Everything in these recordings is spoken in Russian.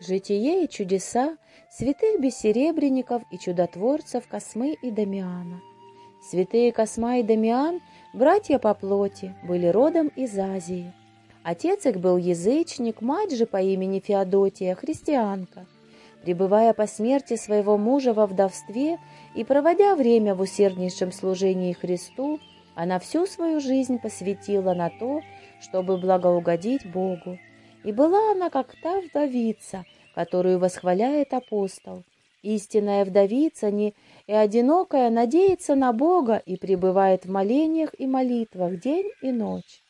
Житие и чудеса святых бессеребренников и чудотворцев Космы и Дамиана. Святые Косма и Дамиан, братья по плоти, были родом из Азии. Отец их был язычник, мать же по имени Феодотия, христианка. Пребывая по смерти своего мужа во вдовстве и проводя время в усерднейшем служении Христу, она всю свою жизнь посвятила на то, чтобы благоугодить Богу. И была она как та вдовица, которую восхваляет апостол. Истинная вдовица не и одинокая надеется на Бога и пребывает в молениях и молитвах день и ночь.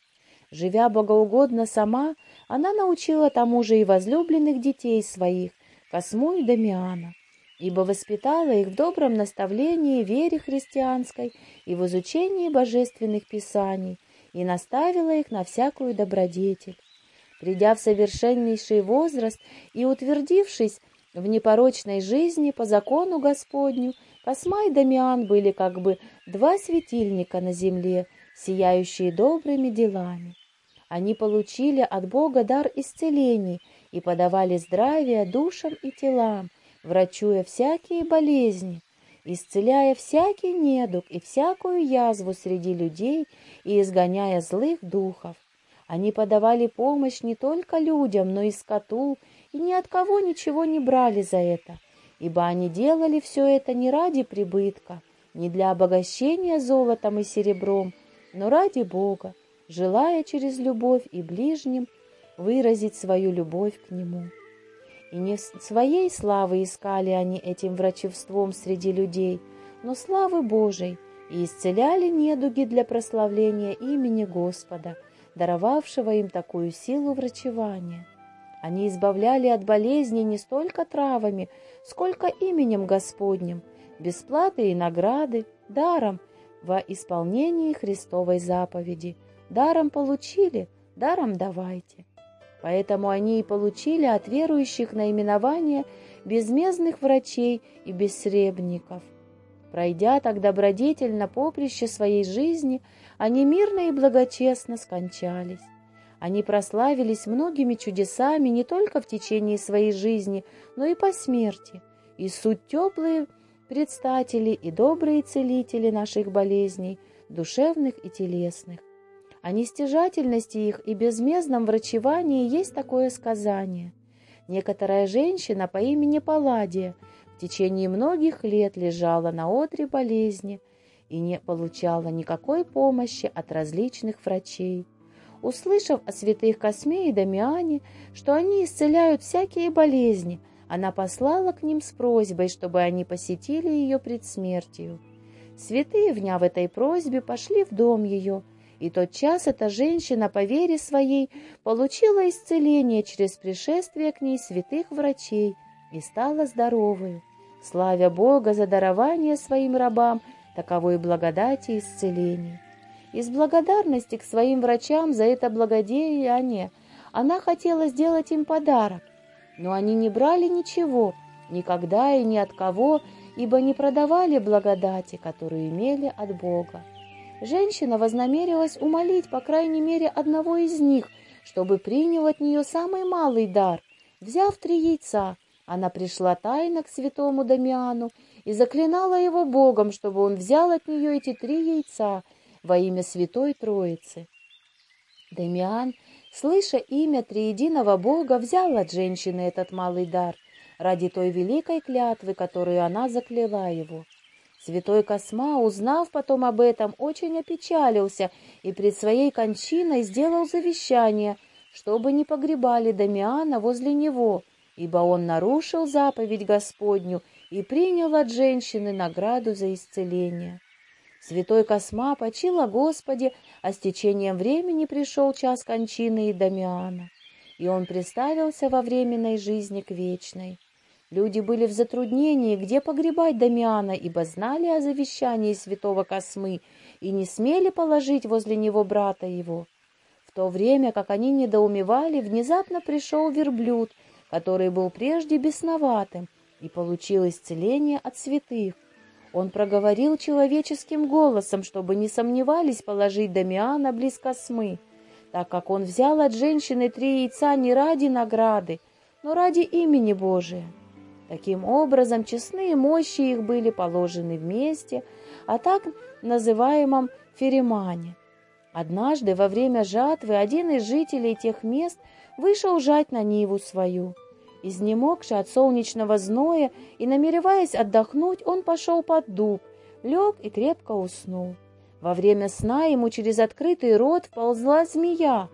Живя богоугодно сама, она научила тому же и возлюбленных детей своих, Косму и Дамиана, ибо воспитала их в добром наставлении, вере христианской и в изучении божественных писаний, и наставила их на всякую добродетель. Придя в совершеннейший возраст и утвердившись в непорочной жизни по закону Господню, Косма и Дамиан были как бы два светильника на земле, сияющие добрыми делами. Они получили от Бога дар исцелений и подавали здравие душам и телам, врачуя всякие болезни, исцеляя всякий недуг и всякую язву среди людей и изгоняя злых духов. Они подавали помощь не только людям, но и скоту, и ни от кого ничего не брали за это, ибо они делали все это не ради прибытка, не для обогащения золотом и серебром, но ради Бога, желая через любовь и ближним выразить свою любовь к Нему. И не своей славы искали они этим врачевством среди людей, но славы Божией, и исцеляли недуги для прославления имени Господа – даровавшего им такую силу врачевания. Они избавляли от болезней не столько травами, сколько именем Господним, бесплаты и награды, даром во исполнении Христовой заповеди. Даром получили, даром давайте. Поэтому они и получили от верующих наименование безмездных врачей и бессребников. Пройдя так добродетельно поприще своей жизни, они мирно и благочестно скончались. Они прославились многими чудесами не только в течение своей жизни, но и по смерти, и суть теплые предстатели и добрые целители наших болезней, душевных и телесных. О нестяжательности их и безмездном врачевании есть такое сказание. Некоторая женщина по имени Палладия – течение многих лет лежала на одре болезни и не получала никакой помощи от различных врачей. Услышав о святых Косме и Дамиане, что они исцеляют всякие болезни, она послала к ним с просьбой, чтобы они посетили ее пред смертью. Святые, вняв этой просьбе, пошли в дом ее, и тот час эта женщина по вере своей получила исцеление через пришествие к ней святых врачей и стала здоровой славя Бога за дарование своим рабам таковой благодати и исцелений. Из благодарности к своим врачам за это благодеяние она хотела сделать им подарок, но они не брали ничего, никогда и ни от кого, ибо не продавали благодати, которую имели от Бога. Женщина вознамерилась умолить, по крайней мере, одного из них, чтобы принял от нее самый малый дар, взяв три яйца, она пришла тайно к святому Дамиану и заклинала его Богом, чтобы он взял от нее эти три яйца во имя Святой Троицы. Дамиан, слыша имя триединого Бога, взял от женщины этот малый дар ради той великой клятвы, которую она закляла его. Святой Косма, узнав потом об этом, очень опечалился и пред своей кончиной сделал завещание, чтобы не погребали Дамиана возле него, ибо он нарушил заповедь Господню и принял от женщины награду за исцеление. Святой Косма почил о Господе, а с течением времени пришел час кончины и Дамиана, и он представился во временной жизни к вечной. Люди были в затруднении, где погребать Дамиана, ибо знали о завещании святого Космы и не смели положить возле него брата его. В то время, как они недоумевали, внезапно пришел верблюд который был прежде бесноватым и получил исцеление от святых. Он проговорил человеческим голосом, чтобы не сомневались положить Дамиана близ космы, так как он взял от женщины три яйца не ради награды, но ради имени Божия. Таким образом, честные мощи их были положены вместе, о так называемом Феримане. Однажды во время жатвы один из жителей тех мест вышел жать на Ниву свою. Изнемогший от солнечного зноя и намереваясь отдохнуть, он пошел под дуб, лег и крепко уснул. Во время сна ему через открытый рот ползла змея.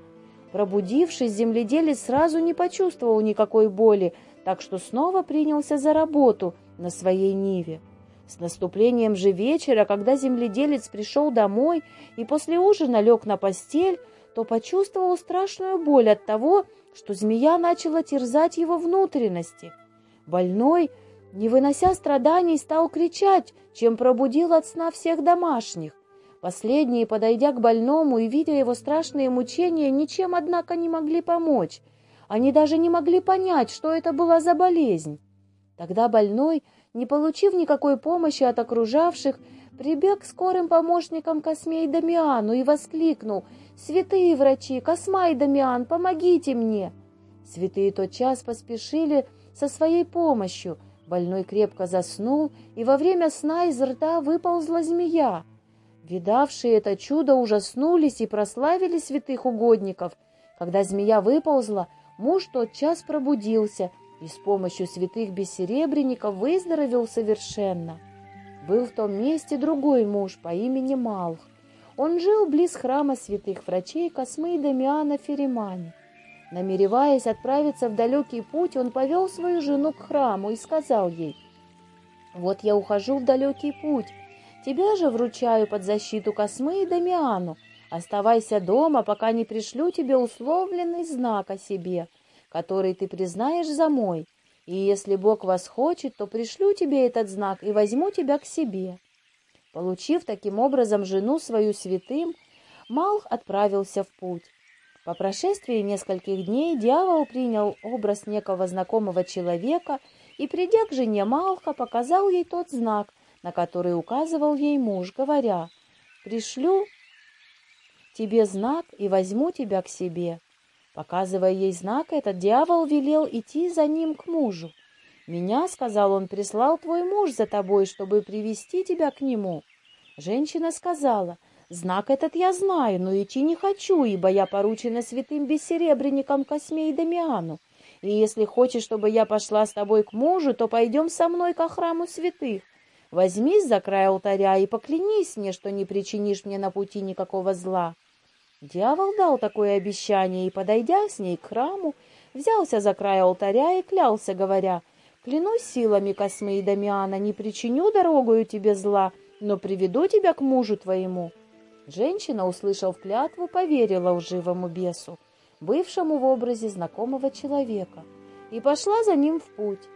Пробудившись, земледелец сразу не почувствовал никакой боли, так что снова принялся за работу на своей ниве. С наступлением же вечера, когда земледелец пришел домой и после ужина лег на постель, то почувствовал страшную боль от того, что змея начала терзать его внутренности. Больной, не вынося страданий, стал кричать, чем пробудил от сна всех домашних. Последние, подойдя к больному и видя его страшные мучения, ничем, однако, не могли помочь. Они даже не могли понять, что это была за болезнь. Тогда больной, не получив никакой помощи от окружавших, прибег скорым помощникам Косме и Дамиану и воскликнул «Святые врачи, Косма и Дамиан, помогите мне!» Святые тотчас поспешили со своей помощью. Больной крепко заснул, и во время сна из рта выползла змея. Видавшие это чудо ужаснулись и прославили святых угодников. Когда змея выползла, муж тотчас пробудился и с помощью святых бессеребренников выздоровел совершенно. Был в том месте другой муж по имени Малх. Он жил близ храма святых врачей Космы и Дамиана Феримани. Намереваясь отправиться в далекий путь, он повел свою жену к храму и сказал ей, «Вот я ухожу в далекий путь, тебя же вручаю под защиту Космы и Дамиану. Оставайся дома, пока не пришлю тебе условленный знак о себе, который ты признаешь за мой, и если Бог вас хочет, то пришлю тебе этот знак и возьму тебя к себе». Получив таким образом жену свою святым, Малх отправился в путь. По прошествии нескольких дней дьявол принял образ некого знакомого человека и, придя к жене Малха, показал ей тот знак, на который указывал ей муж, говоря, «Пришлю тебе знак и возьму тебя к себе». Показывая ей знак, этот дьявол велел идти за ним к мужу. «Меня, — сказал он, — прислал твой муж за тобой, чтобы привести тебя к нему». Женщина сказала, «Знак этот я знаю, но идти не хочу, ибо я поручена святым бессеребренникам Косме и Дамиану. И если хочешь, чтобы я пошла с тобой к мужу, то пойдем со мной ко храму святых. Возьмись за край алтаря и поклянись мне, что не причинишь мне на пути никакого зла». Дьявол дал такое обещание и, подойдя с ней к храму, взялся за край алтаря и клялся, говоря, «Клянусь силами Космы и Дамиана, не причиню дорогою тебе зла, но приведу тебя к мужу твоему». Женщина, услышав клятву, поверила лживому бесу, бывшему в образе знакомого человека, и пошла за ним в путь.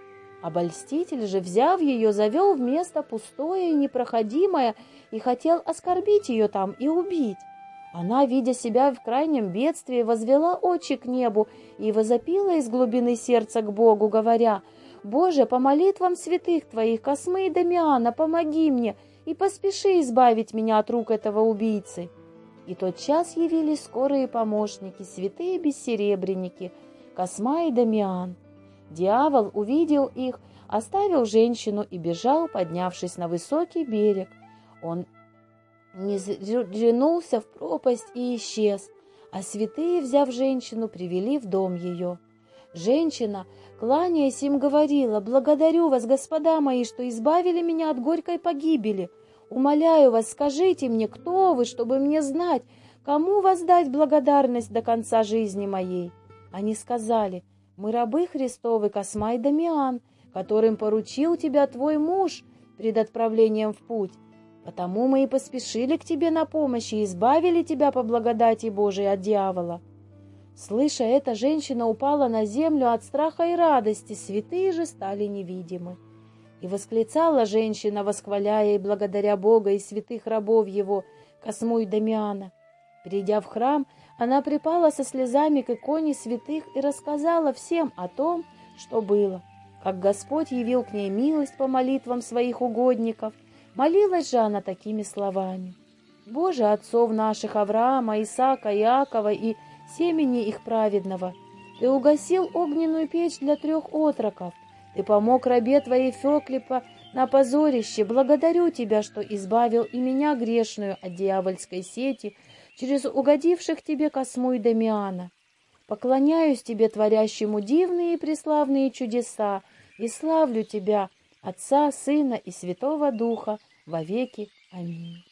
Обольститель же, взяв ее, завел в место пустое и непроходимое и хотел оскорбить ее там и убить. Она, видя себя в крайнем бедствии, возвела очи к небу и возопила из глубины сердца к Богу, говоря, «Боже, по молитвам святых Твоих, Космы и Дамиана, помоги мне и поспеши избавить меня от рук этого убийцы». И тот час явились скорые помощники, святые бессеребренники, Косма и Дамиан. Дьявол увидел их, оставил женщину и бежал, поднявшись на высокий берег. Он не рянулся в пропасть и исчез, а святые, взяв женщину, привели в дом ее. Женщина, кланяясь им, говорила, «Благодарю вас, господа мои, что избавили меня от горькой погибели. Умоляю вас, скажите мне, кто вы, чтобы мне знать, кому воздать благодарность до конца жизни моей». Они сказали, «Мы рабы Христовы, Космай Дамиан, которым поручил тебя твой муж пред отправлением в путь. Потому мы и поспешили к тебе на помощь и избавили тебя по благодати Божией от дьявола». Слыша это, женщина упала на землю от страха и радости, святые же стали невидимы. И восклицала женщина, восхваляя и благодаря Бога и святых рабов его, Косму и Дамиана. Придя в храм, она припала со слезами к иконе святых и рассказала всем о том, что было, как Господь явил к ней милость по молитвам своих угодников – Молилась же она такими словами. «Боже, отцов наших Авраама, Исаака, Иакова и семени их праведного, Ты угасил огненную печь для трех отроков. Ты помог рабе твоей Феклипа на позорище. Благодарю тебя, что избавил и меня грешную от дьявольской сети через угодивших тебе Косму и Дамиана. Поклоняюсь тебе, творящему дивные и преславные чудеса, и славлю тебя, Отца, Сына и Святого Духа, во веки. Аминь.